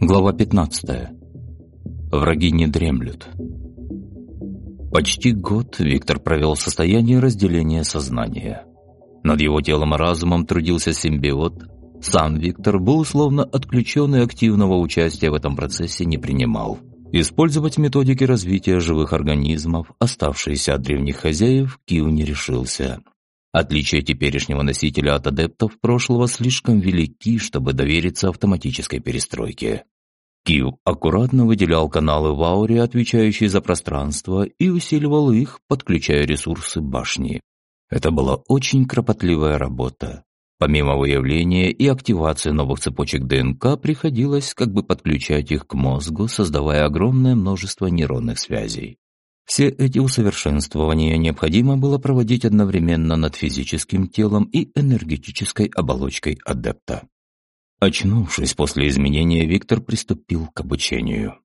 Глава 15. Враги не дремлют. Почти год Виктор провел в состоянии разделения сознания. Над его телом и разумом трудился симбиот. Сам Виктор был условно отключен и активного участия в этом процессе не принимал. Использовать методики развития живых организмов, оставшиеся от древних хозяев, Киу не решился. Отличия теперешнего носителя от адептов прошлого слишком велики, чтобы довериться автоматической перестройке. Киев аккуратно выделял каналы в ауре, отвечающие за пространство, и усиливал их, подключая ресурсы башни. Это была очень кропотливая работа. Помимо выявления и активации новых цепочек ДНК, приходилось как бы подключать их к мозгу, создавая огромное множество нейронных связей. Все эти усовершенствования необходимо было проводить одновременно над физическим телом и энергетической оболочкой адепта. Очнувшись после изменения, Виктор приступил к обучению.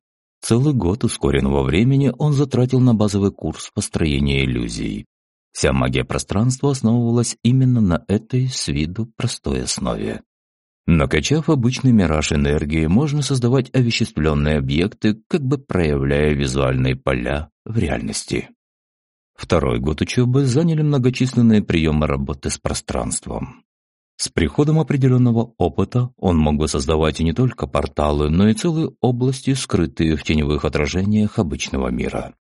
Целый год ускоренного времени он затратил на базовый курс построения иллюзий. Вся магия пространства основывалась именно на этой с виду простой основе. Накачав обычный мираж энергии, можно создавать овеществленные объекты, как бы проявляя визуальные поля в реальности. Второй год учебы заняли многочисленные приемы работы с пространством. С приходом определенного опыта он мог бы создавать не только порталы, но и целые области, скрытые в теневых отражениях обычного мира.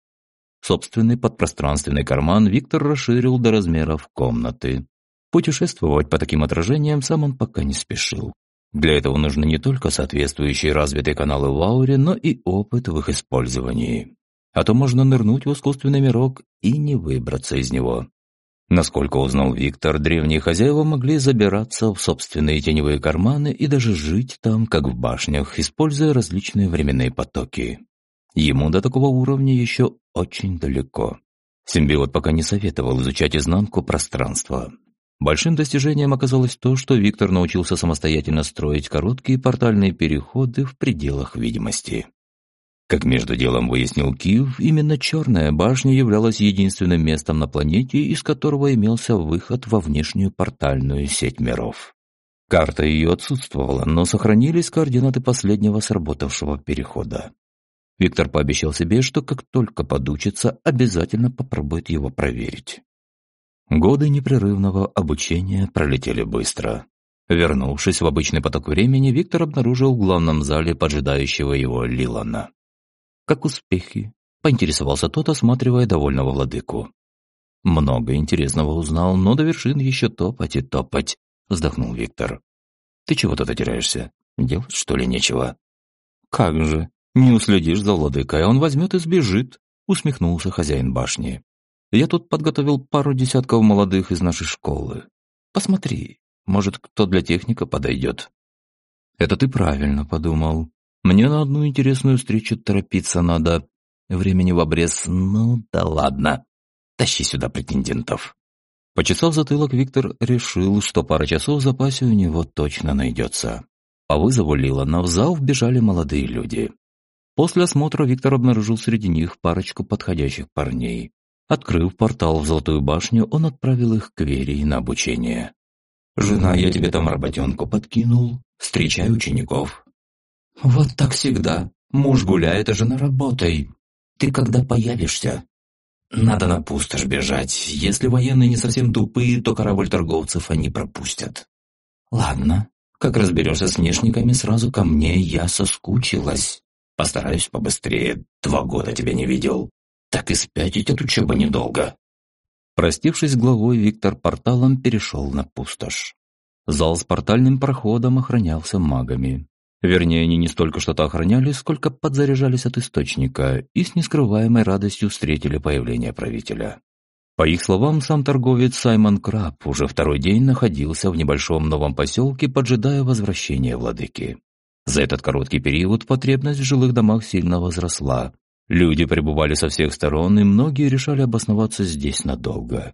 Собственный подпространственный карман Виктор расширил до размеров комнаты. Путешествовать по таким отражениям сам он пока не спешил. Для этого нужны не только соответствующие развитые каналы в ауре, но и опыт в их использовании. А то можно нырнуть в искусственный мирок и не выбраться из него. Насколько узнал Виктор, древние хозяева могли забираться в собственные теневые карманы и даже жить там, как в башнях, используя различные временные потоки. Ему до такого уровня еще очень далеко. Симбиот пока не советовал изучать изнанку пространства. Большим достижением оказалось то, что Виктор научился самостоятельно строить короткие портальные переходы в пределах видимости. Как между делом выяснил Киев, именно Черная башня являлась единственным местом на планете, из которого имелся выход во внешнюю портальную сеть миров. Карта ее отсутствовала, но сохранились координаты последнего сработавшего перехода. Виктор пообещал себе, что как только подучится, обязательно попробует его проверить. Годы непрерывного обучения пролетели быстро. Вернувшись в обычный поток времени, Виктор обнаружил в главном зале поджидающего его Лилана. «Как успехи?» — поинтересовался тот, осматривая довольного владыку. «Много интересного узнал, но до вершин еще топать и топать», — вздохнул Виктор. «Ты чего тут теряешься? Делать, что ли, нечего?» «Как же, не уследишь за владыкой, а он возьмет и сбежит», — усмехнулся хозяин башни. «Я тут подготовил пару десятков молодых из нашей школы. Посмотри, может, кто для техника подойдет». «Это ты правильно подумал. Мне на одну интересную встречу торопиться надо. Времени в обрез, ну да ладно. Тащи сюда претендентов. Почесав затылок, Виктор решил, что пара часов в запасе у него точно найдется. По вызову Лилана в зал вбежали молодые люди. После осмотра Виктор обнаружил среди них парочку подходящих парней. Открыв портал в Золотую башню, он отправил их к Вере на обучение. «Жена, я тебе там работенку подкинул. Встречай учеников. «Вот так всегда. Муж гуляет, а жена работай. Ты когда появишься?» «Надо на пустошь бежать. Если военные не совсем тупые, то корабль торговцев они пропустят». «Ладно. Как разберешься с внешниками, сразу ко мне. Я соскучилась. Постараюсь побыстрее. Два года тебя не видел. Так и спятить от учебы недолго». Простившись главой, Виктор порталом перешел на пустошь. Зал с портальным проходом охранялся магами. Вернее, они не столько что-то охраняли, сколько подзаряжались от источника и с нескрываемой радостью встретили появление правителя. По их словам, сам торговец Саймон Краб уже второй день находился в небольшом новом поселке, поджидая возвращения владыки. За этот короткий период потребность в жилых домах сильно возросла. Люди пребывали со всех сторон, и многие решали обосноваться здесь надолго.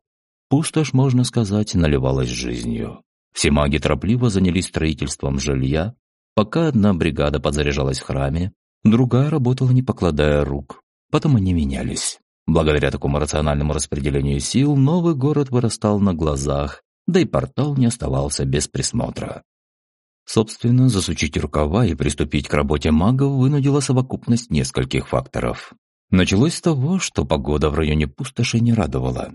Пустошь, можно сказать, наливалась жизнью. Все маги торопливо занялись строительством жилья, Пока одна бригада подзаряжалась в храме, другая работала не покладая рук. Потом они менялись. Благодаря такому рациональному распределению сил новый город вырастал на глазах, да и портал не оставался без присмотра. Собственно, засучить рукава и приступить к работе магов вынудила совокупность нескольких факторов. Началось с того, что погода в районе пустоши не радовала.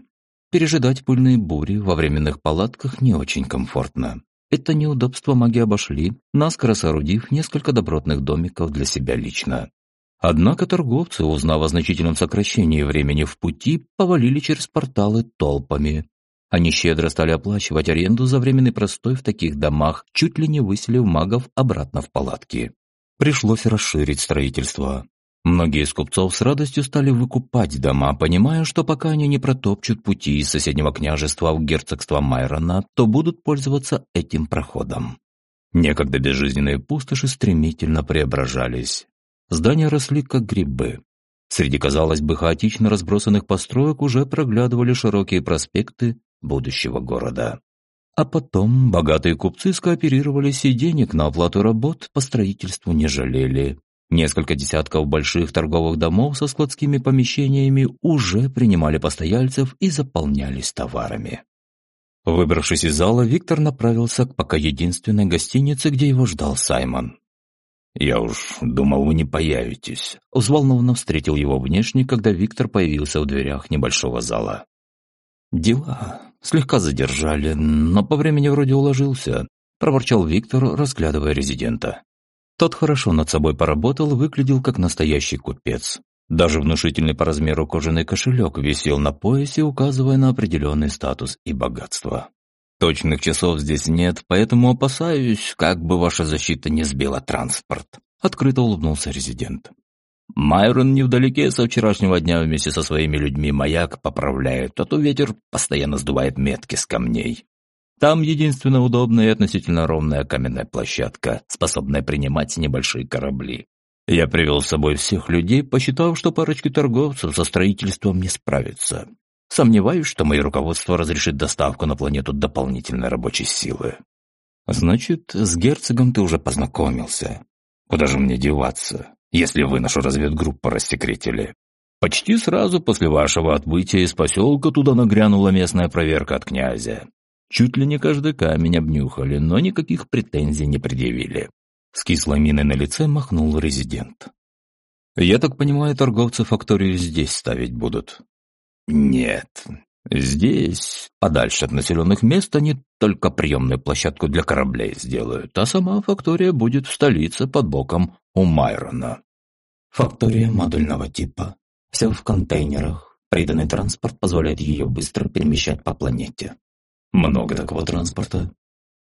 Пережидать пыльные бури во временных палатках не очень комфортно. Это неудобство маги обошли, наскоро соорудив несколько добротных домиков для себя лично. Однако торговцы, узнав о значительном сокращении времени в пути, повалили через порталы толпами. Они щедро стали оплачивать аренду за временный простой в таких домах, чуть ли не выселив магов обратно в палатки. Пришлось расширить строительство. Многие из купцов с радостью стали выкупать дома, понимая, что пока они не протопчут пути из соседнего княжества в герцогство Майрона, то будут пользоваться этим проходом. Некогда безжизненные пустоши стремительно преображались. Здания росли как грибы. Среди, казалось бы, хаотично разбросанных построек уже проглядывали широкие проспекты будущего города. А потом богатые купцы скооперировались и денег на оплату работ по строительству не жалели. Несколько десятков больших торговых домов со складскими помещениями уже принимали постояльцев и заполнялись товарами. Выбравшись из зала, Виктор направился к пока единственной гостинице, где его ждал Саймон. «Я уж думал, вы не появитесь», — взволнованно встретил его внешне, когда Виктор появился в дверях небольшого зала. «Дела слегка задержали, но по времени вроде уложился», — проворчал Виктор, разглядывая резидента. Тот хорошо над собой поработал, выглядел как настоящий купец. Даже внушительный по размеру кожаный кошелек висел на поясе, указывая на определенный статус и богатство. Точных часов здесь нет, поэтому опасаюсь, как бы ваша защита не сбила транспорт. Открыто улыбнулся резидент. Майрон невдалеке со вчерашнего дня вместе со своими людьми маяк поправляет, а то ветер постоянно сдувает метки с камней. Там единственно удобная и относительно ровная каменная площадка, способная принимать небольшие корабли. Я привел с собой всех людей, посчитав, что парочки торговцев со строительством не справится. Сомневаюсь, что мое руководство разрешит доставку на планету дополнительной рабочей силы. Значит, с герцогом ты уже познакомился. Куда же мне деваться, если вы нашу разведгруппу рассекретили? Почти сразу после вашего отбытия из поселка туда нагрянула местная проверка от князя. Чуть ли не каждый камень обнюхали, но никаких претензий не предъявили. С кислой миной на лице махнул резидент. «Я так понимаю, торговцы факторию здесь ставить будут?» «Нет. Здесь, подальше от населенных мест, они только приемную площадку для кораблей сделают, а сама фактория будет в столице под боком у Майрона». «Фактория модульного типа. Все в контейнерах. Приданный транспорт позволяет ее быстро перемещать по планете. Много такого транспорта.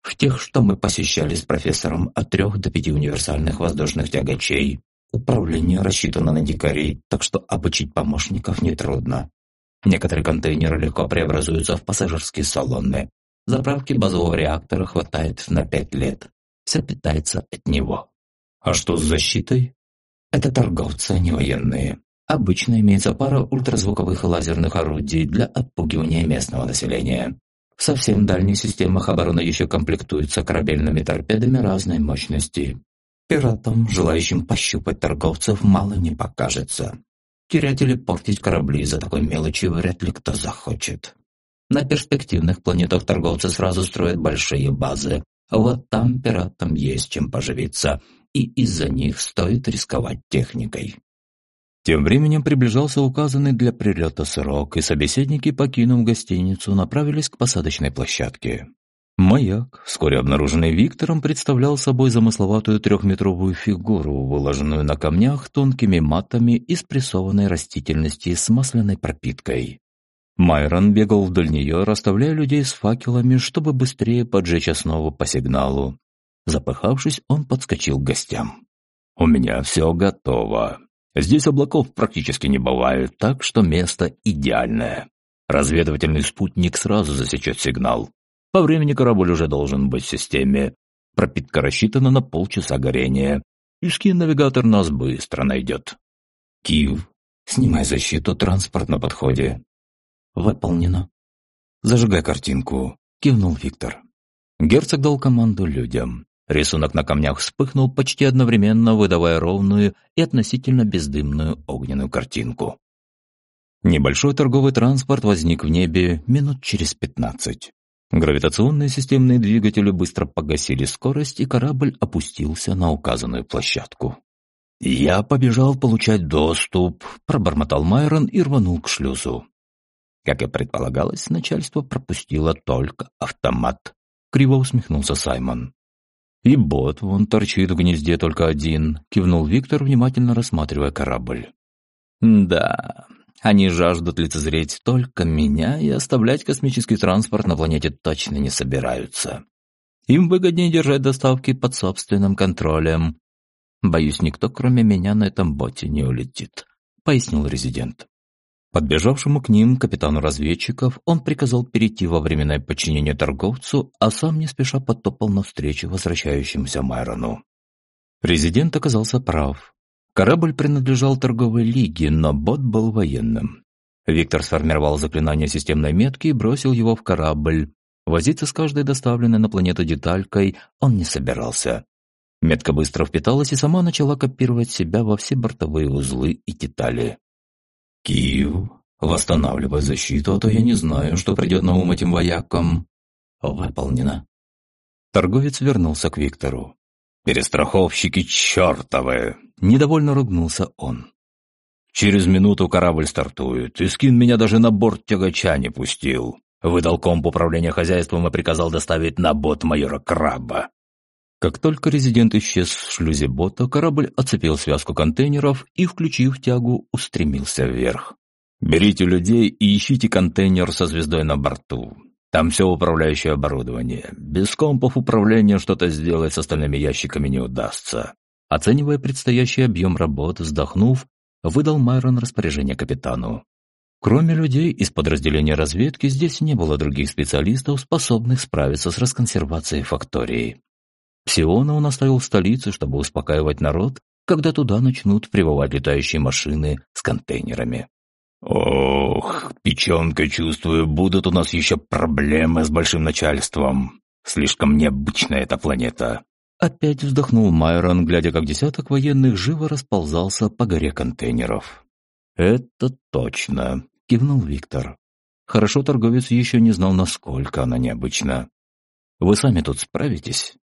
В тех, что мы посещали с профессором, от трех до пяти универсальных воздушных тягачей. Управление рассчитано на дикарей, так что обучить помощников нетрудно. Некоторые контейнеры легко преобразуются в пассажирские салоны. Заправки базового реактора хватает на пять лет. Все питается от него. А что с защитой? Это торговцы, не военные. Обычно имеется пара ультразвуковых лазерных орудий для отпугивания местного населения. В совсем дальних системах обороны еще комплектуются корабельными торпедами разной мощности. Пиратам, желающим пощупать торговцев, мало не покажется. Терять или портить корабли из-за такой мелочи вряд ли кто захочет. На перспективных планетах торговцы сразу строят большие базы, вот там пиратам есть чем поживиться, и из-за них стоит рисковать техникой. Тем временем приближался указанный для прилета срок, и собеседники, покинув гостиницу, направились к посадочной площадке. Маяк, вскоре обнаруженный Виктором, представлял собой замысловатую трехметровую фигуру, выложенную на камнях тонкими матами из прессованной растительности с масляной пропиткой. Майрон бегал вдоль нее, расставляя людей с факелами, чтобы быстрее поджечь основу по сигналу. Запыхавшись, он подскочил к гостям. «У меня все готово», Здесь облаков практически не бывает, так что место идеальное. Разведывательный спутник сразу засечет сигнал. По времени корабль уже должен быть в системе. Пропитка рассчитана на полчаса горения. И скин-навигатор нас быстро найдет. Киев, снимай защиту, транспорт на подходе. Выполнено. Зажигай картинку, кивнул Виктор. Герцог дал команду людям. Рисунок на камнях вспыхнул почти одновременно, выдавая ровную и относительно бездымную огненную картинку. Небольшой торговый транспорт возник в небе минут через пятнадцать. Гравитационные системные двигатели быстро погасили скорость, и корабль опустился на указанную площадку. «Я побежал получать доступ», — пробормотал Майрон и рванул к шлюзу. Как и предполагалось, начальство пропустило только автомат. Криво усмехнулся Саймон. «И бот вон торчит в гнезде только один», — кивнул Виктор, внимательно рассматривая корабль. «Да, они жаждут лицезреть только меня и оставлять космический транспорт на планете точно не собираются. Им выгоднее держать доставки под собственным контролем. Боюсь, никто, кроме меня, на этом боте не улетит», — пояснил резидент. Подбежавшему к ним капитану разведчиков он приказал перейти во временное подчинение торговцу, а сам не спеша потопал навстречу возвращающемуся Майрону. Резидент оказался прав. Корабль принадлежал торговой лиге, но бот был военным. Виктор сформировал заклинание системной метки и бросил его в корабль. Возиться с каждой доставленной на планету деталькой он не собирался. Метка быстро впиталась и сама начала копировать себя во все бортовые узлы и детали. «Киев, восстанавливай защиту, а то я не знаю, что придет на ум этим воякам». «Выполнено». Торговец вернулся к Виктору. «Перестраховщики чертовы!» – недовольно ругнулся он. «Через минуту корабль стартует, и скин меня даже на борт тягача не пустил. Выдал комп управления хозяйством и приказал доставить на бот майора Краба». Как только резидент исчез в шлюзе бота, корабль оцепил связку контейнеров и, включив тягу, устремился вверх. «Берите людей и ищите контейнер со звездой на борту. Там все управляющее оборудование. Без компов управления что-то сделать с остальными ящиками не удастся. Оценивая предстоящий объем работ, вздохнув, выдал Майрон распоряжение капитану. Кроме людей из подразделения разведки, здесь не было других специалистов, способных справиться с расконсервацией фактории. Псиона он оставил в столице, чтобы успокаивать народ, когда туда начнут прибывать летающие машины с контейнерами. «Ох, печенка, чувствую, будут у нас еще проблемы с большим начальством. Слишком необычная эта планета». Опять вздохнул Майрон, глядя, как десяток военных живо расползался по горе контейнеров. «Это точно», — кивнул Виктор. «Хорошо торговец еще не знал, насколько она необычна. Вы сами тут справитесь?»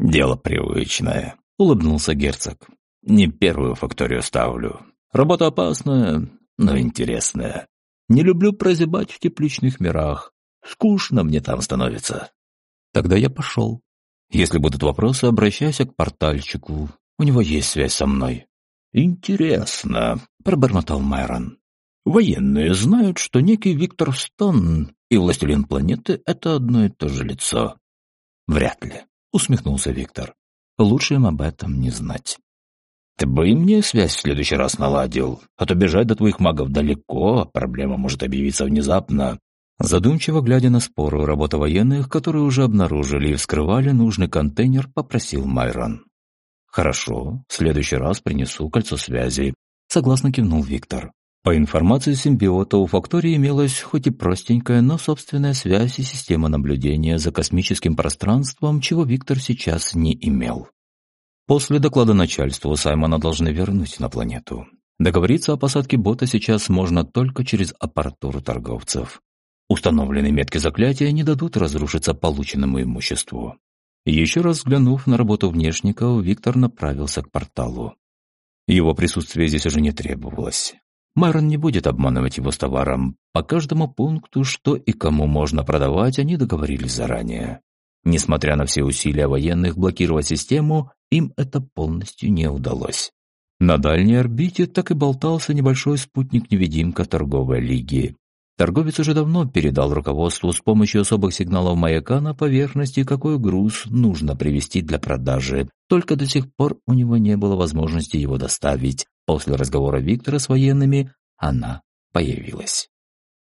«Дело привычное», — улыбнулся герцог. «Не первую факторию ставлю. Работа опасная, но интересное. Не люблю прозябать в тепличных мирах. Скучно мне там становится. Тогда я пошел. Если будут вопросы, обращайся к портальчику. У него есть связь со мной. Интересно, пробормотал Майрон. Военные знают, что некий Виктор Стон и властелин планеты — это одно и то же лицо. Вряд ли, усмехнулся Виктор. Лучше им об этом не знать. Ты бы и мне связь в следующий раз наладил, а то бежать до твоих магов далеко, проблема может объявиться внезапно. Задумчиво глядя на спору работы военных, которые уже обнаружили и вскрывали нужный контейнер, попросил Майрон. «Хорошо, в следующий раз принесу кольцо связи», — согласно кивнул Виктор. По информации симбиота у фактории имелась хоть и простенькая, но собственная связь и система наблюдения за космическим пространством, чего Виктор сейчас не имел. После доклада начальству Саймона должны вернуть на планету. Договориться о посадке бота сейчас можно только через аппаратуру торговцев. Установленные метки заклятия не дадут разрушиться полученному имуществу. Еще раз взглянув на работу внешников, Виктор направился к порталу. Его присутствие здесь уже не требовалось. Майрон не будет обманывать его с товаром. По каждому пункту, что и кому можно продавать, они договорились заранее. Несмотря на все усилия военных блокировать систему, им это полностью не удалось. На дальней орбите так и болтался небольшой спутник-невидимка торговой лиги. Торговец уже давно передал руководству с помощью особых сигналов маяка на поверхности, какой груз нужно привезти для продажи. Только до сих пор у него не было возможности его доставить. После разговора Виктора с военными она появилась.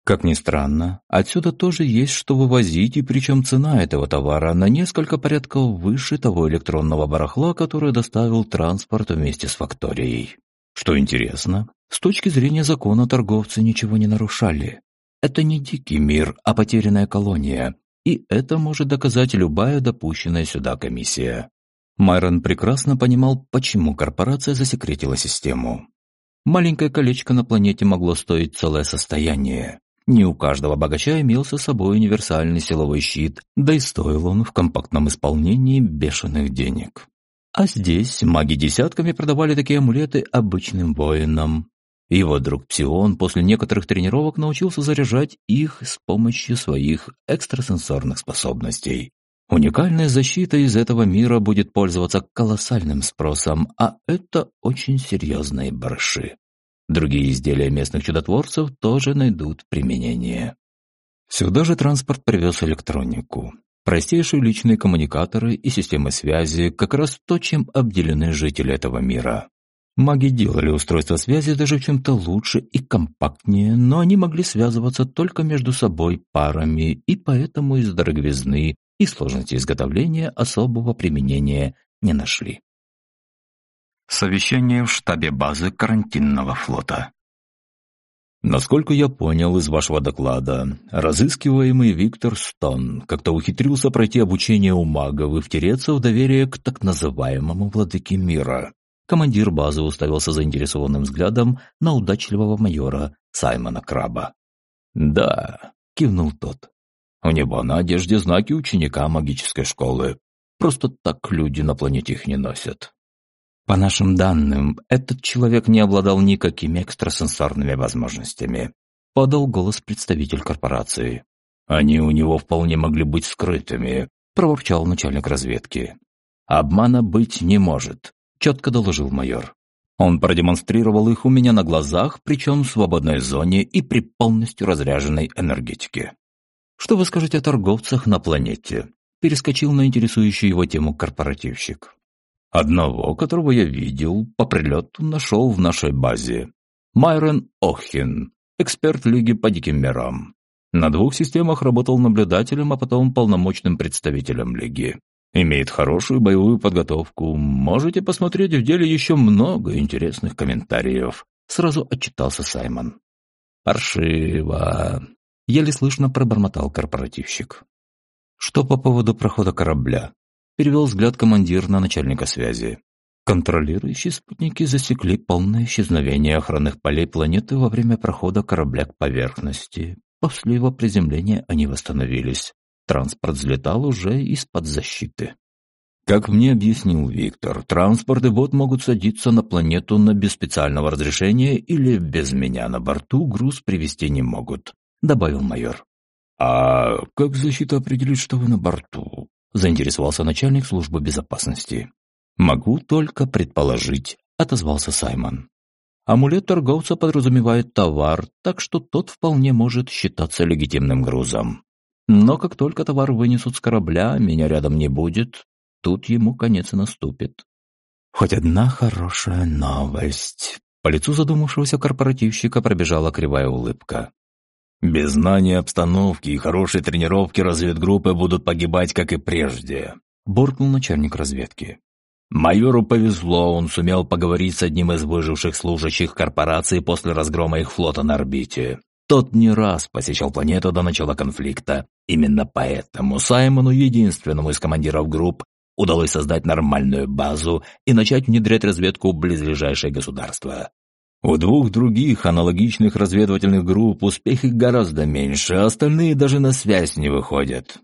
Как ни странно, отсюда тоже есть что вывозить, и причем цена этого товара на несколько порядков выше того электронного барахла, которое доставил транспорт вместе с факторией. Что интересно, с точки зрения закона торговцы ничего не нарушали. Это не дикий мир, а потерянная колония, и это может доказать любая допущенная сюда комиссия. Майрон прекрасно понимал, почему корпорация засекретила систему. Маленькое колечко на планете могло стоить целое состояние. Не у каждого богача имелся с собой универсальный силовой щит, да и стоил он в компактном исполнении бешеных денег. А здесь маги десятками продавали такие амулеты обычным воинам. Его друг Псион после некоторых тренировок научился заряжать их с помощью своих экстрасенсорных способностей. Уникальная защита из этого мира будет пользоваться колоссальным спросом, а это очень серьезные барыши. Другие изделия местных чудотворцев тоже найдут применение. Сюда же транспорт привез электронику. Простейшие личные коммуникаторы и системы связи – как раз то, чем обделены жители этого мира. Маги делали устройство связи даже чем-то лучше и компактнее, но они могли связываться только между собой парами, и поэтому из дороговизны и сложности изготовления особого применения не нашли. Совещание в штабе базы карантинного флота. Насколько я понял из вашего доклада, разыскиваемый Виктор Стон как-то ухитрился пройти обучение у магов и втереться в доверие к так называемому владыке мира. Командир базы уставился заинтересованным взглядом на удачливого майора Саймона Краба. «Да», — кивнул тот, — «у него на одежде знаки ученика магической школы. Просто так люди на планете их не носят. По нашим данным, этот человек не обладал никакими экстрасенсорными возможностями, подал голос представитель корпорации. Они у него вполне могли быть скрытыми, проворчал начальник разведки. Обмана быть не может, четко доложил майор. Он продемонстрировал их у меня на глазах, причем в свободной зоне и при полностью разряженной энергетике. Что вы скажете о торговцах на планете? Перескочил на интересующую его тему корпоративщик. Одного, которого я видел, по прилету нашел в нашей базе. Майрон Охин, эксперт Лиги по Диким Мирам. На двух системах работал наблюдателем, а потом полномочным представителем Лиги. Имеет хорошую боевую подготовку. Можете посмотреть в деле еще много интересных комментариев. Сразу отчитался Саймон. «Паршиво!» — еле слышно пробормотал корпоративщик. «Что по поводу прохода корабля?» перевел взгляд командир на начальника связи. Контролирующие спутники засекли полное исчезновение охранных полей планеты во время прохода корабля к поверхности. После его приземления они восстановились. Транспорт взлетал уже из-под защиты. Как мне объяснил Виктор, транспорт и бот могут садиться на планету на без специального разрешения или без меня на борту груз привезти не могут, добавил майор. А как защита определит, что вы на борту? заинтересовался начальник службы безопасности. «Могу только предположить», — отозвался Саймон. «Амулет торговца подразумевает товар, так что тот вполне может считаться легитимным грузом. Но как только товар вынесут с корабля, меня рядом не будет, тут ему конец наступит». «Хоть одна хорошая новость». По лицу задумавшегося корпоративщика пробежала кривая улыбка. Без знания обстановки и хорошей тренировки разведгруппы будут погибать, как и прежде», – буркнул начальник разведки. Майору повезло, он сумел поговорить с одним из выживших служащих корпорации после разгрома их флота на орбите. Тот не раз посещал планету до начала конфликта. Именно поэтому Саймону, единственному из командиров групп, удалось создать нормальную базу и начать внедрять разведку в близлежащее государство. У двух других аналогичных разведывательных групп успехи гораздо меньше, а остальные даже на связь не выходят.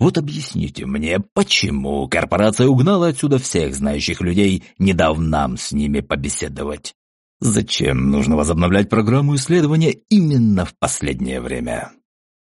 Вот объясните мне, почему корпорация угнала отсюда всех знающих людей, не дав нам с ними побеседовать? Зачем нужно возобновлять программу исследования именно в последнее время?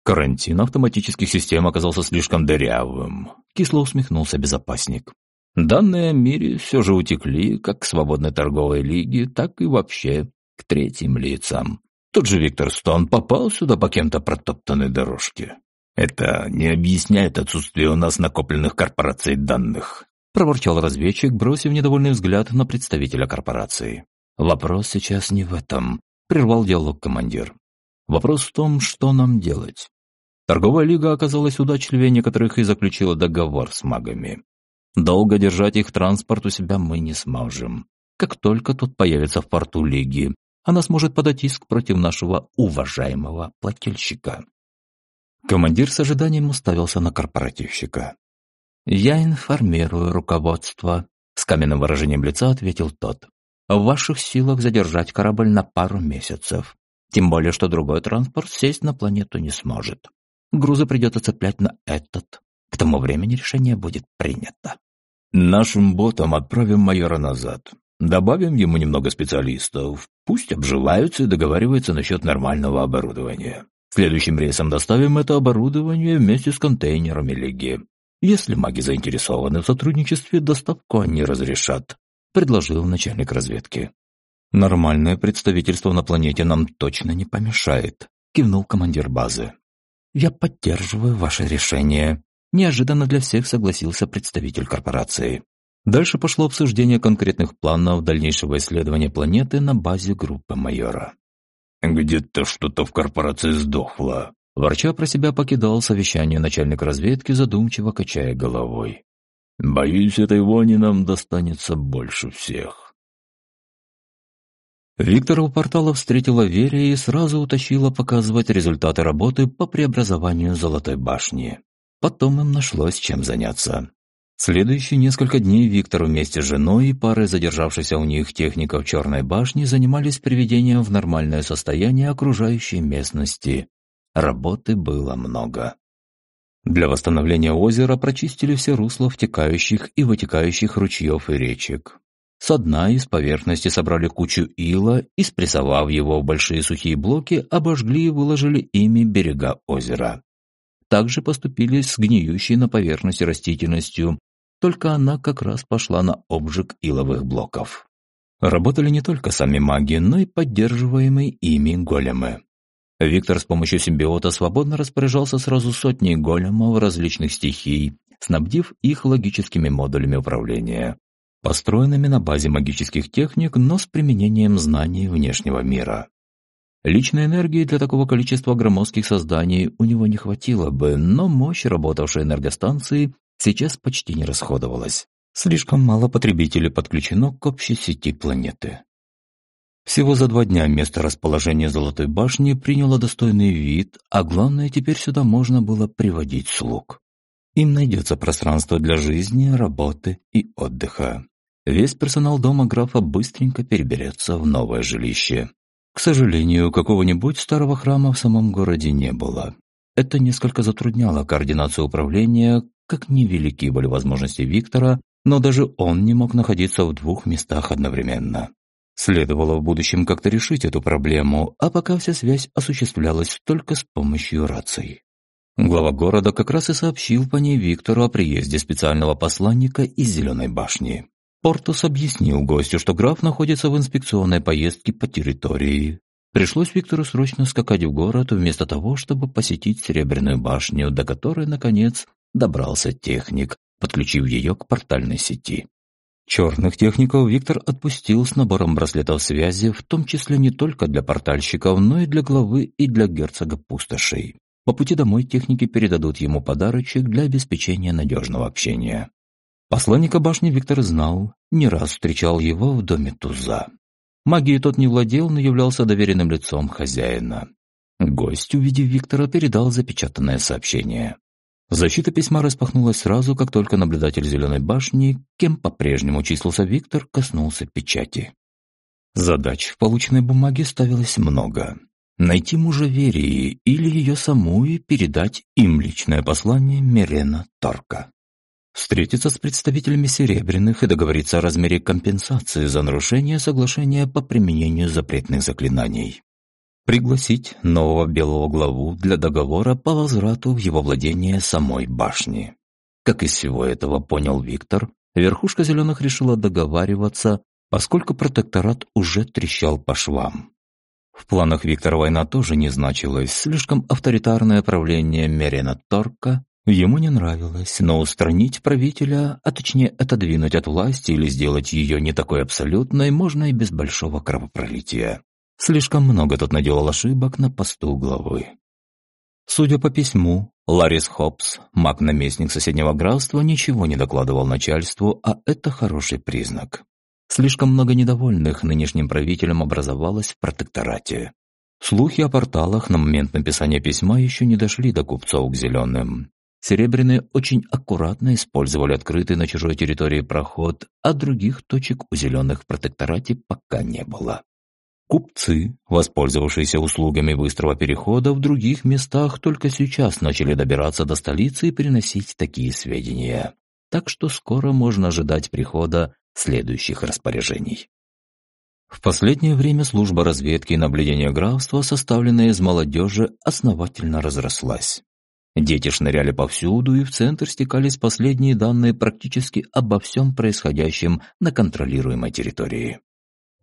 Карантин автоматических систем оказался слишком дырявым. Кисло усмехнулся безопасник. Данные о мире все же утекли как к свободной торговой лиге, так и вообще к третьим лицам. Тот же Виктор Стон попал сюда по кем-то протоптанной дорожке. Это не объясняет отсутствие у нас накопленных корпораций данных, проворчал разведчик, бросив недовольный взгляд на представителя корпорации. Вопрос сейчас не в этом, прервал диалог командир. Вопрос в том, что нам делать. Торговая лига оказалась удачливее некоторых и заключила договор с магами. Долго держать их транспорт у себя мы не сможем. Как только тот появится в порту лиги, она сможет подать иск против нашего уважаемого плательщика. Командир с ожиданием уставился на корпоративщика. «Я информирую руководство», — с каменным выражением лица ответил тот. В ваших силах задержать корабль на пару месяцев. Тем более, что другой транспорт сесть на планету не сможет. Грузы придется цеплять на этот. К тому времени решение будет принято. Нашим ботам отправим майора назад. Добавим ему немного специалистов. Пусть обживаются и договариваются насчет нормального оборудования. Следующим рейсом доставим это оборудование вместе с контейнерами Лиги. Если маги заинтересованы в сотрудничестве, доставку они разрешат», — предложил начальник разведки. «Нормальное представительство на планете нам точно не помешает», — кивнул командир базы. «Я поддерживаю ваше решение», — неожиданно для всех согласился представитель корпорации. Дальше пошло обсуждение конкретных планов дальнейшего исследования планеты на базе группы майора. «Где-то что-то в корпорации сдохло», Ворча про себя покидал совещание начальник разведки, задумчиво качая головой. «Боюсь, этой вони нам достанется больше всех». Виктора у портала встретила Веря и сразу утащила показывать результаты работы по преобразованию Золотой башни. Потом им нашлось чем заняться. Следующие несколько дней Виктор вместе с женой и парой задержавшихся у них техников Черной башни занимались приведением в нормальное состояние окружающей местности. Работы было много. Для восстановления озера прочистили все русла втекающих и вытекающих ручьев и речек. Со дна из поверхности собрали кучу ила и, спрессовав его в большие сухие блоки, обожгли и выложили ими берега озера. Также поступили с гниющей на поверхности растительностью, только она как раз пошла на обжиг иловых блоков. Работали не только сами маги, но и поддерживаемые ими големы. Виктор с помощью симбиота свободно распоряжался сразу сотней големов различных стихий, снабдив их логическими модулями управления, построенными на базе магических техник, но с применением знаний внешнего мира. Личной энергии для такого количества громоздких созданий у него не хватило бы, но мощь работавшей энергостанции сейчас почти не расходовалась. Слишком мало потребителей подключено к общей сети планеты. Всего за два дня место расположения Золотой башни приняло достойный вид, а главное, теперь сюда можно было приводить слуг. Им найдется пространство для жизни, работы и отдыха. Весь персонал дома графа быстренько переберется в новое жилище. К сожалению, какого-нибудь старого храма в самом городе не было. Это несколько затрудняло координацию управления, как невелики были возможности Виктора, но даже он не мог находиться в двух местах одновременно. Следовало в будущем как-то решить эту проблему, а пока вся связь осуществлялась только с помощью раций. Глава города как раз и сообщил по ней Виктору о приезде специального посланника из Зеленой башни. Портус объяснил гостю, что граф находится в инспекционной поездке по территории. Пришлось Виктору срочно скакать в город, вместо того, чтобы посетить Серебряную башню, до которой, наконец, добрался техник, подключив ее к портальной сети. Черных техников Виктор отпустил с набором браслетов связи, в том числе не только для портальщиков, но и для главы и для герцога пустошей. По пути домой техники передадут ему подарочек для обеспечения надежного общения. Посланника башни Виктор знал, не раз встречал его в доме Туза. Магией тот не владел, но являлся доверенным лицом хозяина. Гость, увидев Виктора, передал запечатанное сообщение. Защита письма распахнулась сразу, как только наблюдатель Зеленой башни, кем по-прежнему числился Виктор, коснулся печати. Задач в полученной бумаге ставилось много. Найти мужа Верии или ее саму и передать им личное послание Мирена Торка встретиться с представителями Серебряных и договориться о размере компенсации за нарушение соглашения по применению запретных заклинаний. Пригласить нового белого главу для договора по возврату в его владение самой башни. Как из всего этого понял Виктор, верхушка Зеленых решила договариваться, поскольку протекторат уже трещал по швам. В планах Виктора война тоже не значилась, слишком авторитарное правление Мерена Торка Ему не нравилось, но устранить правителя, а точнее отодвинуть от власти или сделать ее не такой абсолютной, можно и без большого кровопролития. Слишком много тут наделал ошибок на посту главы. Судя по письму, Ларис Хопс, маг-наместник соседнего графства, ничего не докладывал начальству, а это хороший признак. Слишком много недовольных нынешним правителем образовалось в протекторате. Слухи о порталах на момент написания письма еще не дошли до купцов к зеленым. Серебряные очень аккуратно использовали открытый на чужой территории проход, а других точек у зеленых в протекторате пока не было. Купцы, воспользовавшиеся услугами быстрого перехода, в других местах только сейчас начали добираться до столицы и приносить такие сведения. Так что скоро можно ожидать прихода следующих распоряжений. В последнее время служба разведки и наблюдения графства, составленная из молодежи, основательно разрослась. Дети шныряли повсюду, и в центр стекались последние данные практически обо всем происходящем на контролируемой территории.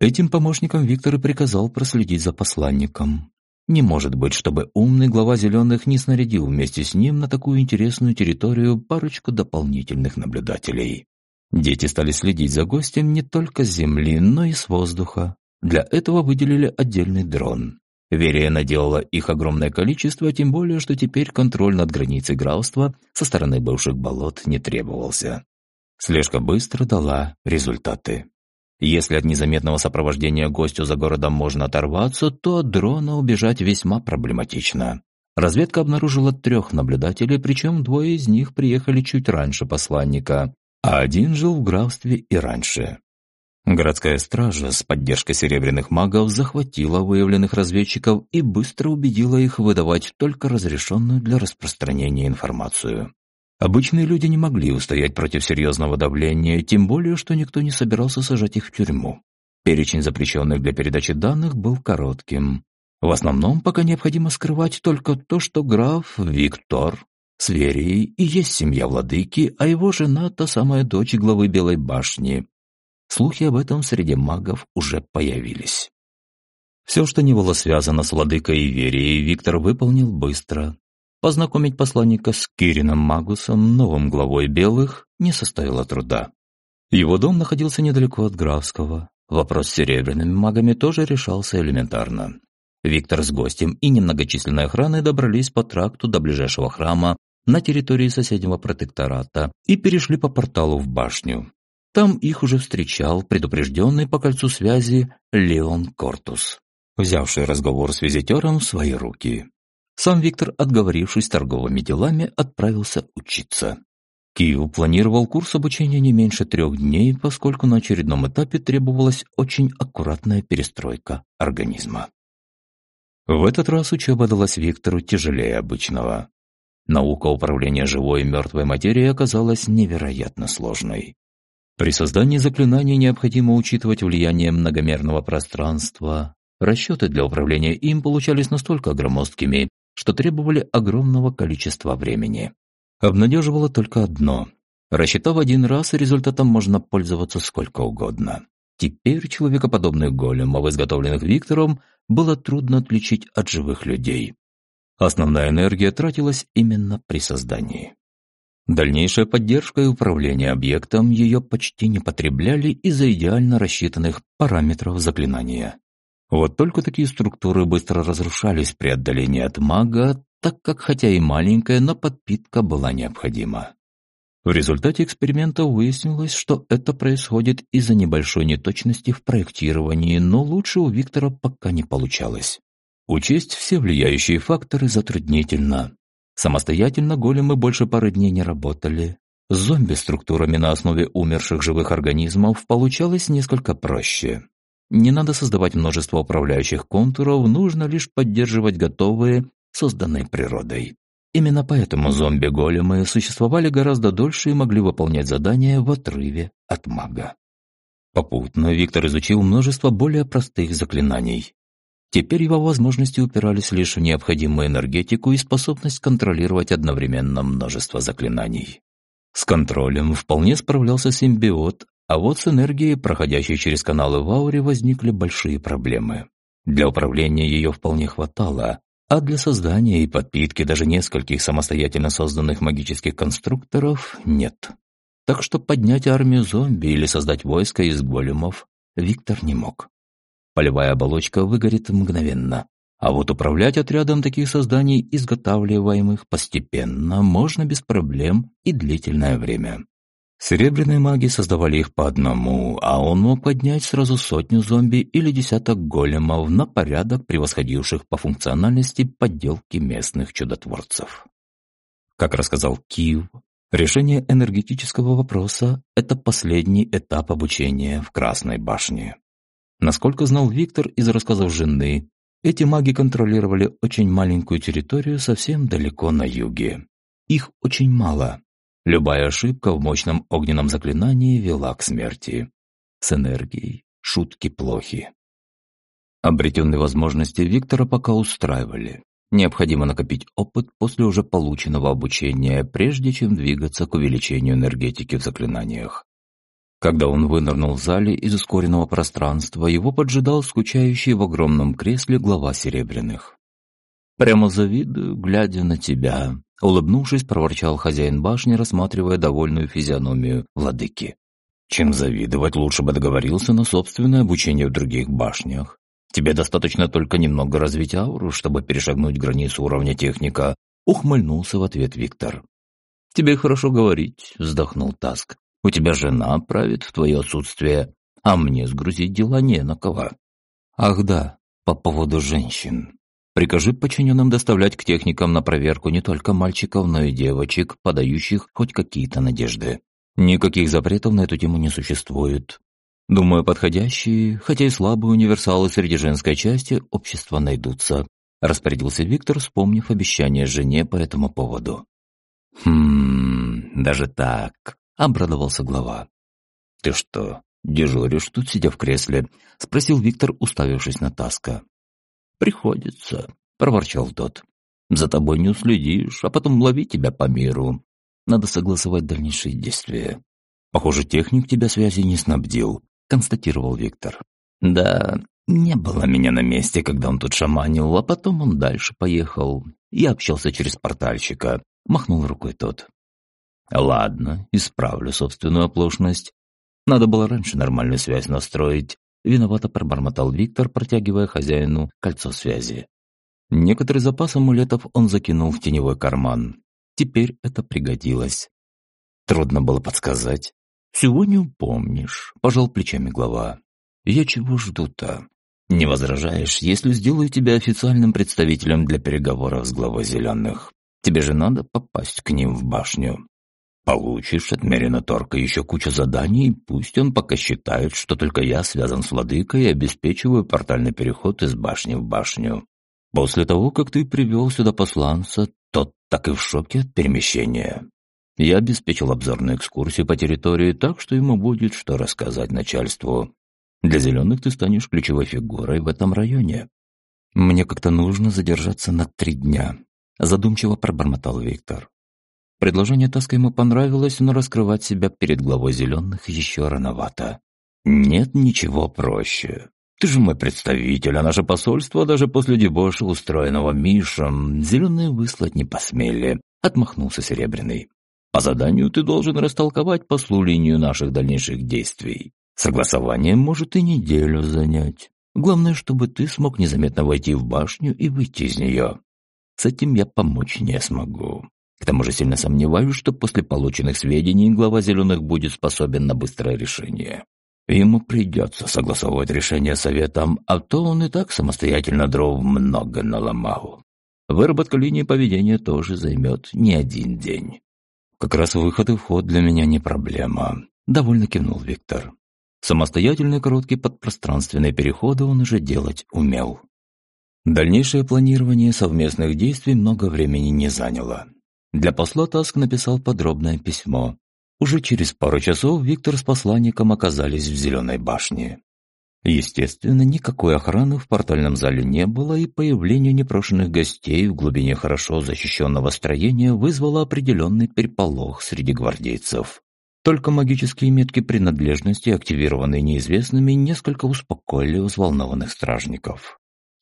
Этим помощникам Виктор и приказал проследить за посланником. Не может быть, чтобы умный глава «Зеленых» не снарядил вместе с ним на такую интересную территорию парочку дополнительных наблюдателей. Дети стали следить за гостем не только с земли, но и с воздуха. Для этого выделили отдельный дрон. Верия наделала их огромное количество, тем более, что теперь контроль над границей графства со стороны бывших болот не требовался. Слежка быстро дала результаты. Если от незаметного сопровождения гостю за городом можно оторваться, то от дрона убежать весьма проблематично. Разведка обнаружила трех наблюдателей, причем двое из них приехали чуть раньше посланника, а один жил в графстве и раньше. Городская стража с поддержкой серебряных магов захватила выявленных разведчиков и быстро убедила их выдавать только разрешенную для распространения информацию. Обычные люди не могли устоять против серьезного давления, тем более, что никто не собирался сажать их в тюрьму. Перечень запрещенных для передачи данных был коротким. В основном пока необходимо скрывать только то, что граф Виктор с Верией и есть семья владыки, а его жена – та самая дочь главы Белой башни, Слухи об этом среди магов уже появились. Все, что не было связано с владыкой и Верией, Виктор выполнил быстро. Познакомить посланника с Кирином Магусом, новым главой белых, не составило труда. Его дом находился недалеко от Графского. Вопрос с серебряными магами тоже решался элементарно. Виктор с гостем и немногочисленной охраной добрались по тракту до ближайшего храма на территории соседнего протектората и перешли по порталу в башню. Там их уже встречал предупрежденный по кольцу связи Леон Кортус, взявший разговор с визитером в свои руки. Сам Виктор, отговорившись торговыми делами, отправился учиться. Киев планировал курс обучения не меньше трех дней, поскольку на очередном этапе требовалась очень аккуратная перестройка организма. В этот раз учеба далась Виктору тяжелее обычного. Наука управления живой и мертвой материей оказалась невероятно сложной. При создании заклинаний необходимо учитывать влияние многомерного пространства. Расчеты для управления им получались настолько громоздкими, что требовали огромного количества времени. Обнадеживало только одно. Рассчитав один раз, результатом можно пользоваться сколько угодно. Теперь человекоподобных големов, изготовленных Виктором, было трудно отличить от живых людей. Основная энергия тратилась именно при создании. Дальнейшая поддержка и управление объектом ее почти не потребляли из-за идеально рассчитанных параметров заклинания. Вот только такие структуры быстро разрушались при отдалении от мага, так как хотя и маленькая, но подпитка была необходима. В результате эксперимента выяснилось, что это происходит из-за небольшой неточности в проектировании, но лучше у Виктора пока не получалось. Учесть все влияющие факторы затруднительно, Самостоятельно големы больше пары дней не работали. С зомби-структурами на основе умерших живых организмов получалось несколько проще. Не надо создавать множество управляющих контуров, нужно лишь поддерживать готовые, созданные природой. Именно поэтому зомби-големы существовали гораздо дольше и могли выполнять задания в отрыве от мага. Попутно Виктор изучил множество более простых заклинаний. Теперь его возможности упирались лишь в необходимую энергетику и способность контролировать одновременно множество заклинаний. С контролем вполне справлялся симбиот, а вот с энергией, проходящей через каналы в ауре, возникли большие проблемы. Для управления ее вполне хватало, а для создания и подпитки даже нескольких самостоятельно созданных магических конструкторов нет. Так что поднять армию зомби или создать войско из големов Виктор не мог. Полевая оболочка выгорит мгновенно. А вот управлять отрядом таких созданий, изготавливаемых постепенно, можно без проблем и длительное время. Серебряные маги создавали их по одному, а он мог поднять сразу сотню зомби или десяток големов на порядок превосходивших по функциональности подделки местных чудотворцев. Как рассказал Киев, решение энергетического вопроса – это последний этап обучения в Красной башне. Насколько знал Виктор из рассказов жены, эти маги контролировали очень маленькую территорию совсем далеко на юге. Их очень мало. Любая ошибка в мощном огненном заклинании вела к смерти. С энергией шутки плохи. Обретенные возможности Виктора пока устраивали. Необходимо накопить опыт после уже полученного обучения, прежде чем двигаться к увеличению энергетики в заклинаниях. Когда он вынырнул в зале из ускоренного пространства, его поджидал скучающий в огромном кресле глава Серебряных. «Прямо завидую, глядя на тебя», — улыбнувшись, проворчал хозяин башни, рассматривая довольную физиономию владыки. «Чем завидовать, лучше бы договорился на собственное обучение в других башнях. Тебе достаточно только немного развить ауру, чтобы перешагнуть границу уровня техника», — ухмыльнулся в ответ Виктор. «Тебе хорошо говорить», — вздохнул Таск. У тебя жена правит в твое отсутствие, а мне сгрузить дела не на кого. Ах да, по поводу женщин. Прикажи подчиненным доставлять к техникам на проверку не только мальчиков, но и девочек, подающих хоть какие-то надежды. Никаких запретов на эту тему не существует. Думаю, подходящие, хотя и слабые универсалы среди женской части общества найдутся, распорядился Виктор, вспомнив обещание жене по этому поводу. Хм, даже так. — обрадовался глава. «Ты что, дежуришь тут, сидя в кресле?» — спросил Виктор, уставившись на Таска. «Приходится», — проворчал тот. «За тобой не уследишь, а потом лови тебя по миру. Надо согласовать дальнейшие действия. Похоже, техник тебя связи не снабдил», — констатировал Виктор. «Да, не было меня на месте, когда он тут шаманил, а потом он дальше поехал. Я общался через портальщика», — махнул рукой тот. Ладно, исправлю собственную оплошность. Надо было раньше нормальную связь настроить. Виновато пробормотал Виктор, протягивая хозяину кольцо связи. Некоторый запас амулетов он закинул в теневой карман. Теперь это пригодилось. Трудно было подсказать. «Всего не упомнишь», — пожал плечами глава. «Я чего жду-то? Не возражаешь, если сделаю тебя официальным представителем для переговоров с главой Зеленых? Тебе же надо попасть к ним в башню. Получишь от Мерина Торка еще кучу заданий, пусть он пока считает, что только я связан с владыкой и обеспечиваю портальный переход из башни в башню. После того, как ты привел сюда посланца, тот так и в шоке от перемещения. Я обеспечил обзорную экскурсию по территории так, что ему будет что рассказать начальству. Для зеленых ты станешь ключевой фигурой в этом районе. Мне как-то нужно задержаться на три дня, задумчиво пробормотал Виктор. Предложение Таска ему понравилось, но раскрывать себя перед главой зеленых еще рановато. «Нет ничего проще. Ты же мой представитель, а наше посольство даже после дебоша, устроенного Мишем, зеленые выслать не посмели», — отмахнулся Серебряный. «По заданию ты должен растолковать послу линию наших дальнейших действий. Согласование может и неделю занять. Главное, чтобы ты смог незаметно войти в башню и выйти из нее. С этим я помочь не смогу. К тому же сильно сомневаюсь, что после полученных сведений глава «Зеленых» будет способен на быстрое решение. Ему придется согласовывать решение советом, а то он и так самостоятельно дров много наломал. Выработка линии поведения тоже займет не один день. Как раз выход и вход для меня не проблема, довольно кивнул Виктор. Самостоятельные короткие подпространственные переходы он уже делать умел. Дальнейшее планирование совместных действий много времени не заняло. Для посла Таск написал подробное письмо. Уже через пару часов Виктор с посланником оказались в Зеленой башне. Естественно, никакой охраны в портальном зале не было, и появление непрошенных гостей в глубине хорошо защищенного строения вызвало определенный переполох среди гвардейцев. Только магические метки принадлежности, активированные неизвестными, несколько успокоили взволнованных стражников.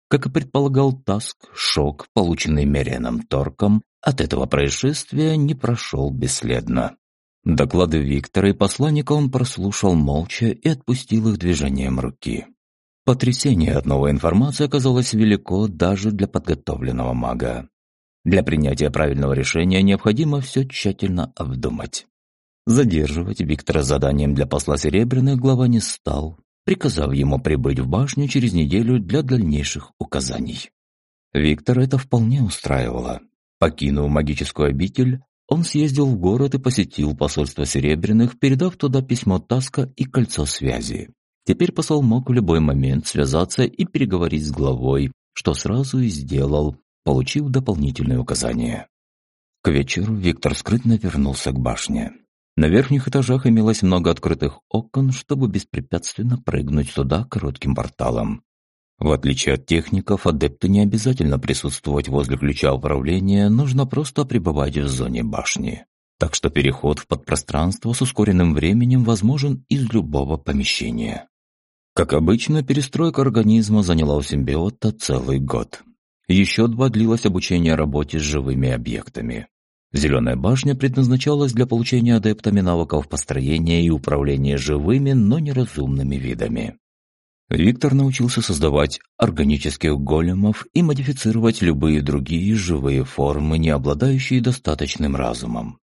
Как и предполагал Таск, шок, полученный Мерианом Торком, от этого происшествия не прошел бесследно. Доклады Виктора и посланника он прослушал молча и отпустил их движением руки. Потрясение от новой информации оказалось велико даже для подготовленного мага. Для принятия правильного решения необходимо все тщательно обдумать. Задерживать Виктора заданием для посла Серебряных глава не стал, приказав ему прибыть в башню через неделю для дальнейших указаний. Виктор это вполне устраивало. Покинув магическую обитель, он съездил в город и посетил посольство Серебряных, передав туда письмо Таска и кольцо связи. Теперь посол мог в любой момент связаться и переговорить с главой, что сразу и сделал, получив дополнительные указания. К вечеру Виктор скрытно вернулся к башне. На верхних этажах имелось много открытых окон, чтобы беспрепятственно прыгнуть туда коротким порталом. В отличие от техников, адепту не обязательно присутствовать возле ключа управления, нужно просто пребывать в зоне башни. Так что переход в подпространство с ускоренным временем возможен из любого помещения. Как обычно, перестройка организма заняла у симбиота целый год. Еще два длилось обучение работе с живыми объектами. Зеленая башня предназначалась для получения адептами навыков построения и управления живыми, но неразумными видами. Виктор научился создавать органических големов и модифицировать любые другие живые формы, не обладающие достаточным разумом.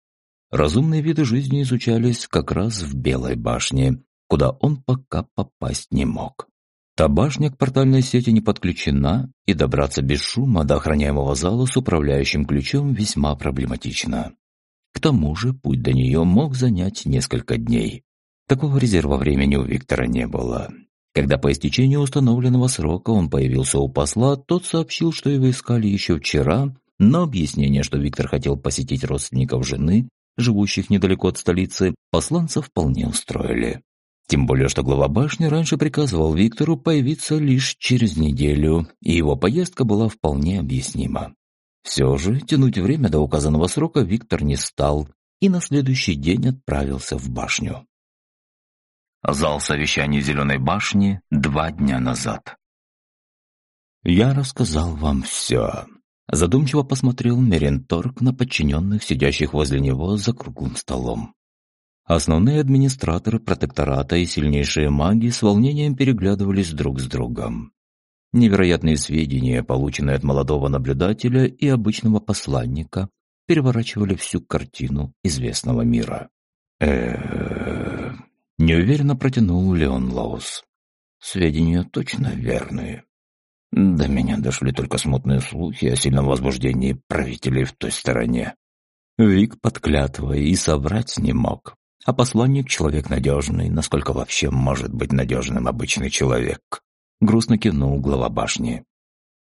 Разумные виды жизни изучались как раз в Белой башне, куда он пока попасть не мог. Та башня к портальной сети не подключена, и добраться без шума до охраняемого зала с управляющим ключом весьма проблематично. К тому же путь до нее мог занять несколько дней. Такого резерва времени у Виктора не было. Когда по истечению установленного срока он появился у посла, тот сообщил, что его искали еще вчера, но объяснение, что Виктор хотел посетить родственников жены, живущих недалеко от столицы, посланца вполне устроили. Тем более, что глава башни раньше приказывал Виктору появиться лишь через неделю, и его поездка была вполне объяснима. Все же тянуть время до указанного срока Виктор не стал и на следующий день отправился в башню. Зал совещаний Зеленой башни два дня назад. «Я рассказал вам все», — задумчиво посмотрел Меренторг на подчиненных, сидящих возле него за круглым столом. Основные администраторы протектората и сильнейшие маги с волнением переглядывались друг с другом. Невероятные сведения, полученные от молодого наблюдателя и обычного посланника, переворачивали всю картину известного мира. э Неуверенно протянул Леон Лаус. Сведения точно верные. До меня дошли только смутные слухи о сильном возбуждении правителей в той стороне. Вик под и соврать не мог. А посланник — человек надежный, насколько вообще может быть надежным обычный человек. Грустно кивнул глава башни.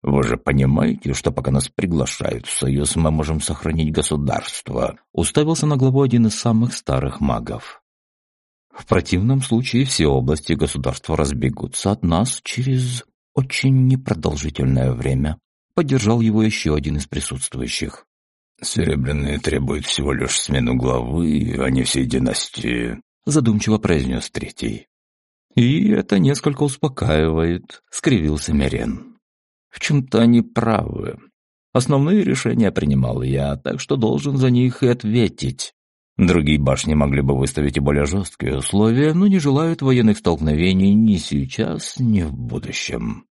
«Вы же понимаете, что пока нас приглашают в союз, мы можем сохранить государство?» Уставился на главу один из самых старых магов. В противном случае все области государства разбегутся от нас через очень непродолжительное время. Поддержал его еще один из присутствующих. «Серебряные требуют всего лишь смену главы, а не всей династии», задумчиво произнес третий. «И это несколько успокаивает», — скривился Мерен. «В чем-то они правы. Основные решения принимал я, так что должен за них и ответить. Другие башни могли бы выставить и более жесткие условия, но не желают военных столкновений ни сейчас, ни в будущем.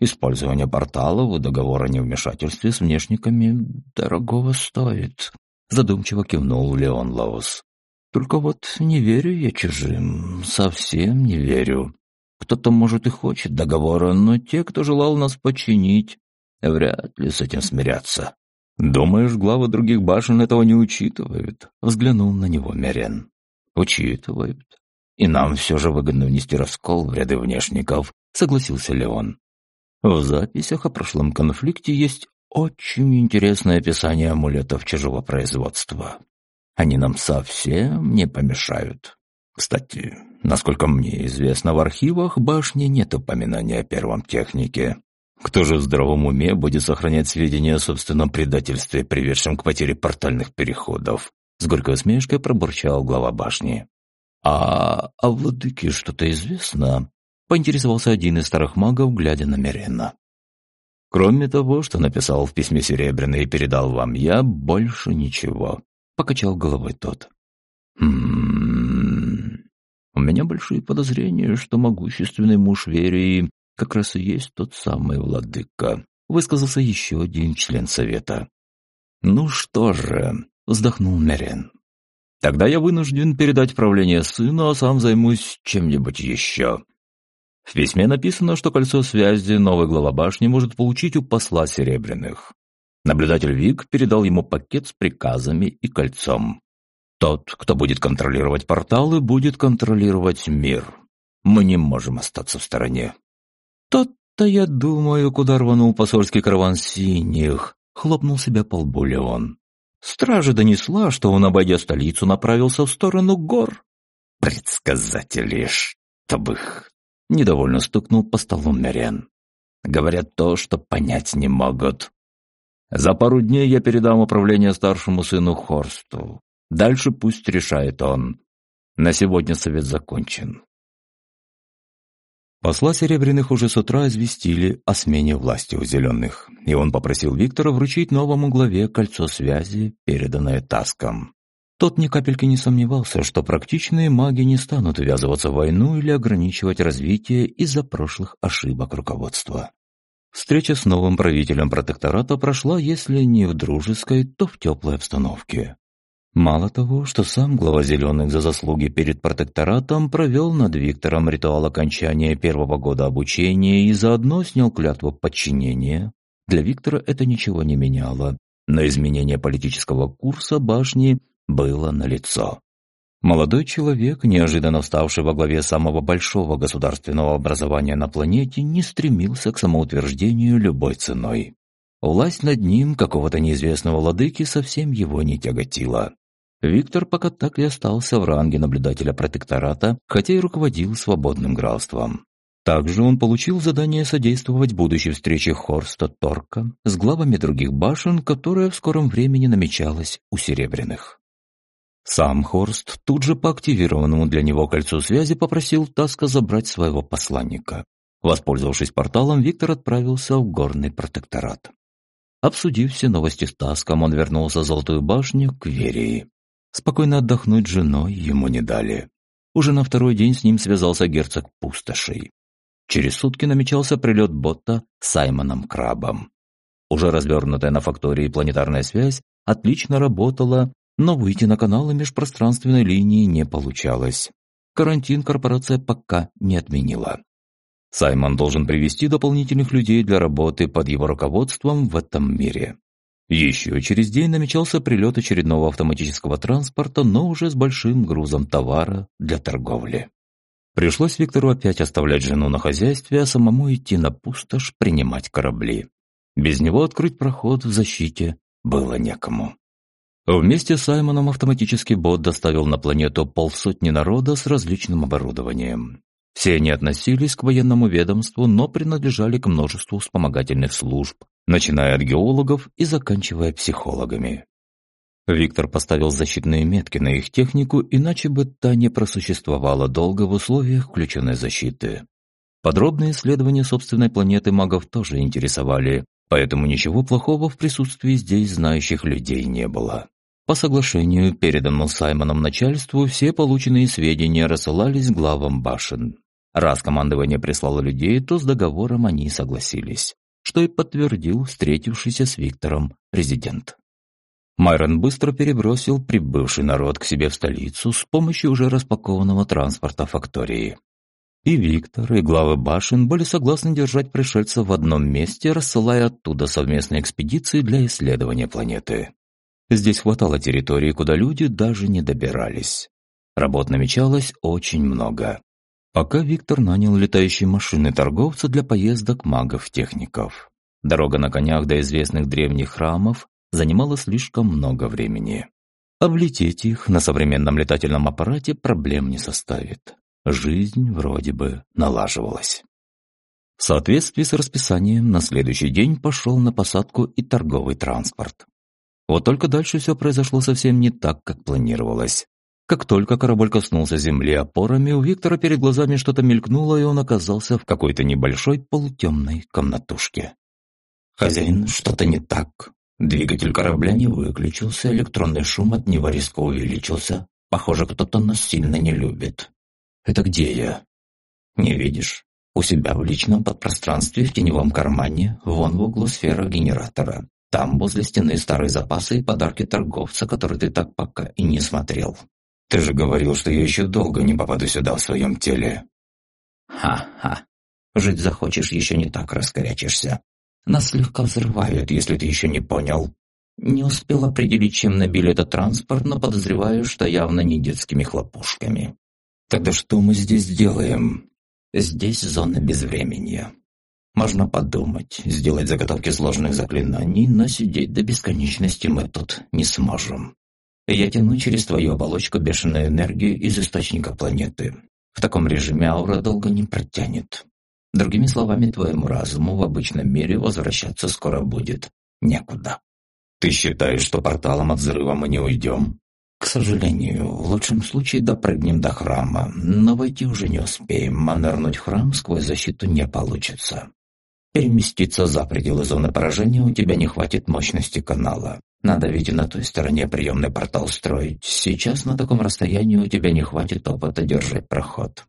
Использование порталов и договора о невмешательстве с внешниками дорогого стоит, задумчиво кивнул Леон Лаус. Только вот не верю я чужим, совсем не верю. Кто-то, может, и хочет договора, но те, кто желал нас починить, вряд ли с этим смирятся. «Думаешь, главы других башен этого не учитывают?» — взглянул на него Мерен. «Учитывают. И нам все же выгодно внести раскол в ряды внешников», — согласился Леон. В записях о прошлом конфликте есть очень интересное описание амулетов чужого производства. Они нам совсем не помешают. Кстати, насколько мне известно, в архивах башни нет упоминания о первом технике. Кто же в здравом уме будет сохранять сведения о собственном предательстве, приведшем к потере портальных переходов? С горькой усмешкой пробурчал глава башни. «А о владыке что-то известно?» — поинтересовался один из старых магов, глядя на Мерена. «Кроме того, что написал в письме Серебряный и передал вам я, больше ничего», — покачал головой тот. «Хм... У меня большие подозрения, что могущественный муж Верии как раз и есть тот самый владыка», — высказался еще один член совета. «Ну что же», — вздохнул Мерен. «Тогда я вынужден передать правление сыну, а сам займусь чем-нибудь еще». В письме написано, что кольцо связи новый глава башни может получить у посла Серебряных. Наблюдатель Вик передал ему пакет с приказами и кольцом. Тот, кто будет контролировать порталы, будет контролировать мир. Мы не можем остаться в стороне. Тот-то, я думаю, куда рванул посольский караван синих, хлопнул себя по лбу Леон. Стража донесла, что он, обойдя столицу, направился в сторону гор. Предсказатели, чтоб их... Недовольно стукнул по столу Мерен. Говорят то, что понять не могут. За пару дней я передам управление старшему сыну Хорсту. Дальше пусть решает он. На сегодня совет закончен. Посла Серебряных уже с утра известили о смене власти у Зеленых, и он попросил Виктора вручить новому главе кольцо связи, переданное Таском. Тот ни капельки не сомневался, что практичные маги не станут ввязываться в войну или ограничивать развитие из-за прошлых ошибок руководства. Встреча с новым правителем протектората прошла, если не в дружеской, то в теплой обстановке. Мало того, что сам глава «Зеленых» за заслуги перед протекторатом провел над Виктором ритуал окончания первого года обучения и заодно снял клятву подчинения, для Виктора это ничего не меняло, но изменение политического курса башни было налицо. Молодой человек, неожиданно вставший во главе самого большого государственного образования на планете, не стремился к самоутверждению любой ценой. Власть над ним какого-то неизвестного владыки совсем его не тяготила. Виктор пока так и остался в ранге наблюдателя протектората, хотя и руководил свободным графством. Также он получил задание содействовать будущей встрече Хорста Торка с главами других башен, которая в скором времени намечалась у Серебряных. Сам Хорст тут же по активированному для него кольцу связи попросил Таска забрать своего посланника. Воспользовавшись порталом, Виктор отправился в горный протекторат. Обсудив все новости с Таском, он вернулся в Золотую башню к Верии. Спокойно отдохнуть женой ему не дали. Уже на второй день с ним связался герцог Пустошей. Через сутки намечался прилет бота Саймоном Крабом. Уже развернутая на фактории планетарная связь отлично работала, но выйти на каналы межпространственной линии не получалось. Карантин корпорация пока не отменила. Саймон должен привести дополнительных людей для работы под его руководством в этом мире. Еще через день намечался прилет очередного автоматического транспорта, но уже с большим грузом товара для торговли. Пришлось Виктору опять оставлять жену на хозяйстве, а самому идти на пустошь принимать корабли. Без него открыть проход в защите было некому. Вместе с Саймоном автоматический бот доставил на планету полсотни народа с различным оборудованием. Все они относились к военному ведомству, но принадлежали к множеству вспомогательных служб, начиная от геологов и заканчивая психологами. Виктор поставил защитные метки на их технику, иначе бы та не просуществовала долго в условиях включенной защиты. Подробные исследования собственной планеты магов тоже интересовали, поэтому ничего плохого в присутствии здесь знающих людей не было. По соглашению, переданному Саймоном начальству, все полученные сведения рассылались главам башен. Раз командование прислало людей, то с договором они согласились, что и подтвердил встретившийся с Виктором президент. Майрон быстро перебросил прибывший народ к себе в столицу с помощью уже распакованного транспорта фактории. И Виктор, и главы башен были согласны держать пришельцев в одном месте, рассылая оттуда совместные экспедиции для исследования планеты. Здесь хватало территории, куда люди даже не добирались. Работ намечалось очень много. Пока Виктор нанял летающие машины торговца для поездок магов-техников. Дорога на конях до известных древних храмов занимала слишком много времени. Облететь их на современном летательном аппарате проблем не составит. Жизнь вроде бы налаживалась. В соответствии с расписанием на следующий день пошел на посадку и торговый транспорт. Вот только дальше все произошло совсем не так, как планировалось. Как только корабль коснулся земли опорами, у Виктора перед глазами что-то мелькнуло, и он оказался в какой-то небольшой полутемной комнатушке. «Хозяин, что-то не так. Двигатель корабля не выключился, электронный шум от него резко увеличился. Похоже, кто-то нас сильно не любит». «Это где я?» «Не видишь? У себя в личном подпространстве в теневом кармане, вон в углу сфера генератора. Там возле стены старые запасы и подарки торговца, которые ты так пока и не смотрел. Ты же говорил, что я еще долго не попаду сюда в своем теле. Ха-ха. Жить захочешь, еще не так раскорячишься. Нас слегка взрывают, если ты еще не понял. Не успел определить, чем набили этот транспорт, но подозреваю, что явно не детскими хлопушками. Тогда что мы здесь делаем? Здесь зона безвременья. Можно подумать, сделать заготовки сложных заклинаний, но сидеть до бесконечности мы тут не сможем. Я тяну через твою оболочку бешеную энергию из источника планеты. В таком режиме аура долго не протянет. Другими словами, твоему разуму в обычном мире возвращаться скоро будет некуда. Ты считаешь, что порталом от взрыва мы не уйдем? К сожалению, в лучшем случае допрыгнем до храма, но войти уже не успеем, а нырнуть в храм сквозь защиту не получится. Переместиться за пределы зоны поражения у тебя не хватит мощности канала. Надо и на той стороне приемный портал строить. Сейчас на таком расстоянии у тебя не хватит опыта держать проход.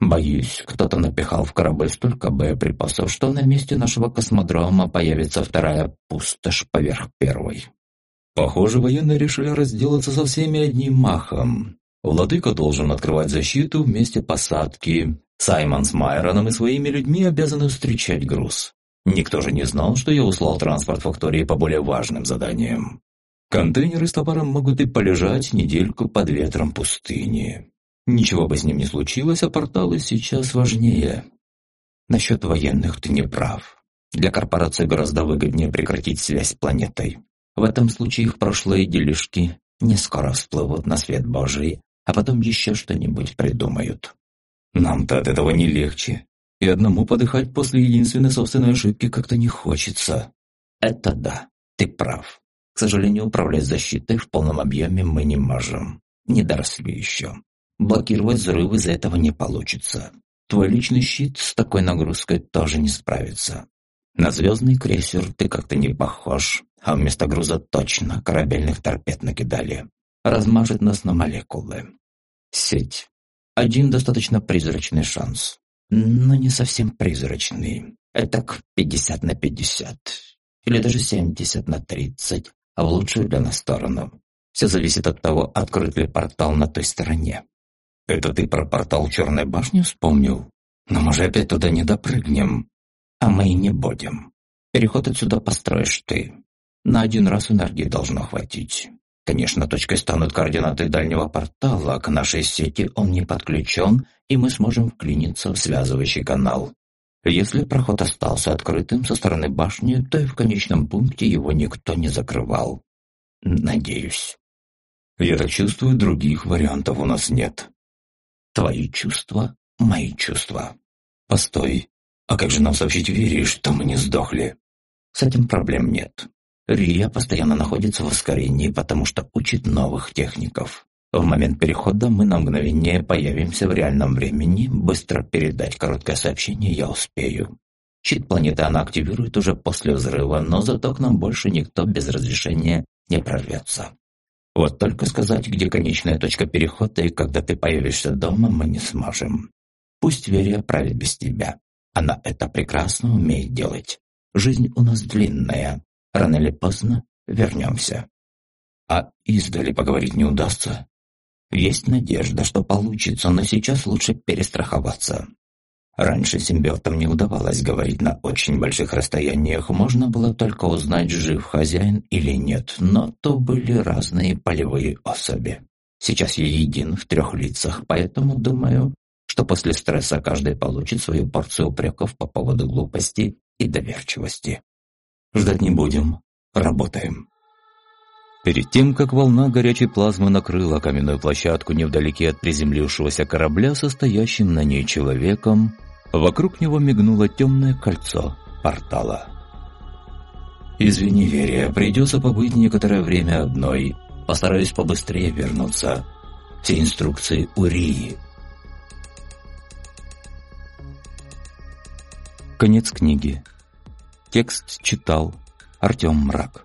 Боюсь, кто-то напихал в корабль столько боеприпасов, что на месте нашего космодрома появится вторая пустошь поверх первой. Похоже, военные решили разделаться со всеми одним махом. Владыка должен открывать защиту в месте посадки. Саймон с Майроном и своими людьми обязаны встречать груз. Никто же не знал, что я услал транспорт фактории по более важным заданиям. Контейнеры с товаром могут и полежать недельку под ветром пустыни. Ничего бы с ним не случилось, а порталы сейчас важнее. Насчет военных ты не прав. Для корпорации гораздо выгоднее прекратить связь с планетой. В этом случае их прошлые делишки не скоро всплывут на свет Божий, а потом еще что-нибудь придумают. Нам-то от этого не легче. И одному подыхать после единственной собственной ошибки как-то не хочется. Это да, ты прав. К сожалению, управлять защитой в полном объеме мы не можем. Не доросли еще. Блокировать взрывы из-за этого не получится. Твой личный щит с такой нагрузкой тоже не справится. На звездный крейсер ты как-то не похож, а вместо груза точно корабельных торпед накидали. Размажет нас на молекулы. Сеть. Один достаточно призрачный шанс но не совсем призрачный. Это к 50 на 50. Или даже 70 на 30, а в лучшую для нас сторону. Все зависит от того, открыт ли портал на той стороне. Это ты про портал Черной башни вспомнил? Но мы же опять туда не допрыгнем. А мы и не будем. Переход отсюда построишь ты. На один раз энергии должно хватить. Конечно, точкой станут координаты дальнего портала, к нашей сети он не подключен, и мы сможем вклиниться в связывающий канал. Если проход остался открытым со стороны башни, то и в конечном пункте его никто не закрывал. Надеюсь. Я так чувствую, других вариантов у нас нет. Твои чувства — мои чувства. Постой, а как же нам сообщить Вере, что мы не сдохли? С этим проблем нет. Рия постоянно находится в ускорении, потому что учит новых техников. В момент перехода мы на мгновение появимся в реальном времени, быстро передать короткое сообщение я успею. Щит планеты она активирует уже после взрыва, но зато к нам больше никто без разрешения не прорвется. Вот только сказать, где конечная точка перехода и когда ты появишься дома, мы не сможем. Пусть Верия правит без тебя. Она это прекрасно умеет делать. Жизнь у нас длинная, Рано или поздно вернемся. А издали поговорить не удастся? Есть надежда, что получится, но сейчас лучше перестраховаться. Раньше симбиотам не удавалось говорить на очень больших расстояниях, можно было только узнать, жив хозяин или нет, но то были разные полевые особи. Сейчас я един в трех лицах, поэтому думаю, что после стресса каждый получит свою порцию упреков по поводу глупости и доверчивости. Ждать не будем. Работаем. Перед тем, как волна горячей плазмы накрыла каменную площадку невдалеке от приземлившегося корабля, состоящим на ней человеком, вокруг него мигнуло темное кольцо портала. «Извини, Верия, придется побыть некоторое время одной. Постараюсь побыстрее вернуться. Все инструкции у Рии». Конец книги. Текст читал Артем Мрак.